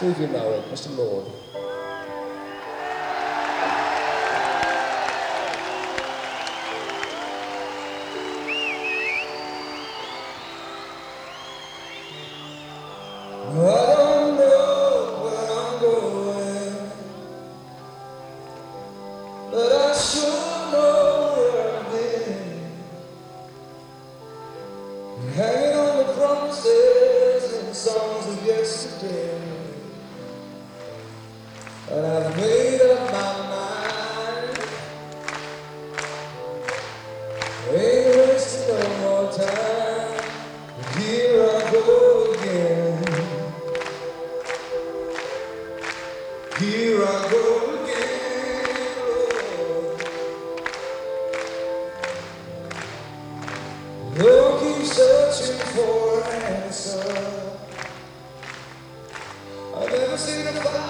through you know it, Mr. Lord. hanging on the promises and songs of yesterday. And I've made up my mind. Ain't wasting no more time. Here I go again. Here I go again. Don't searching for an answer. I've never seen a fire.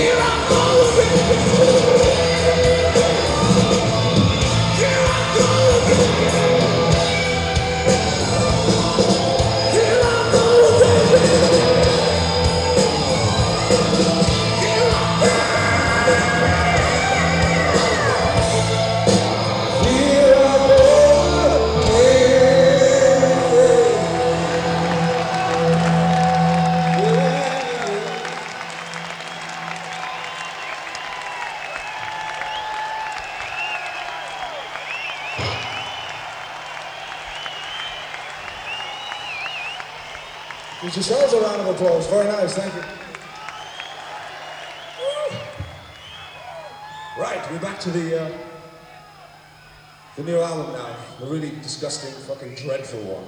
Here I go. Get yourselves a round of applause. Very nice, thank you. Right, we're back to the uh, the new album now. The really disgusting, fucking dreadful one.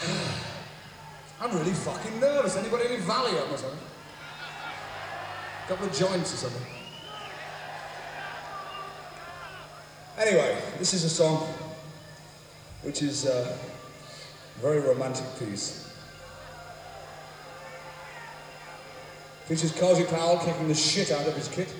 I'm really fucking nervous. Anybody any Valium or something? A couple of joints or something. Anyway, this is a song which is uh, very romantic piece. Features Cozy Powell kicking the shit out of his kit.